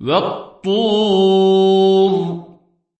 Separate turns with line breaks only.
والطور.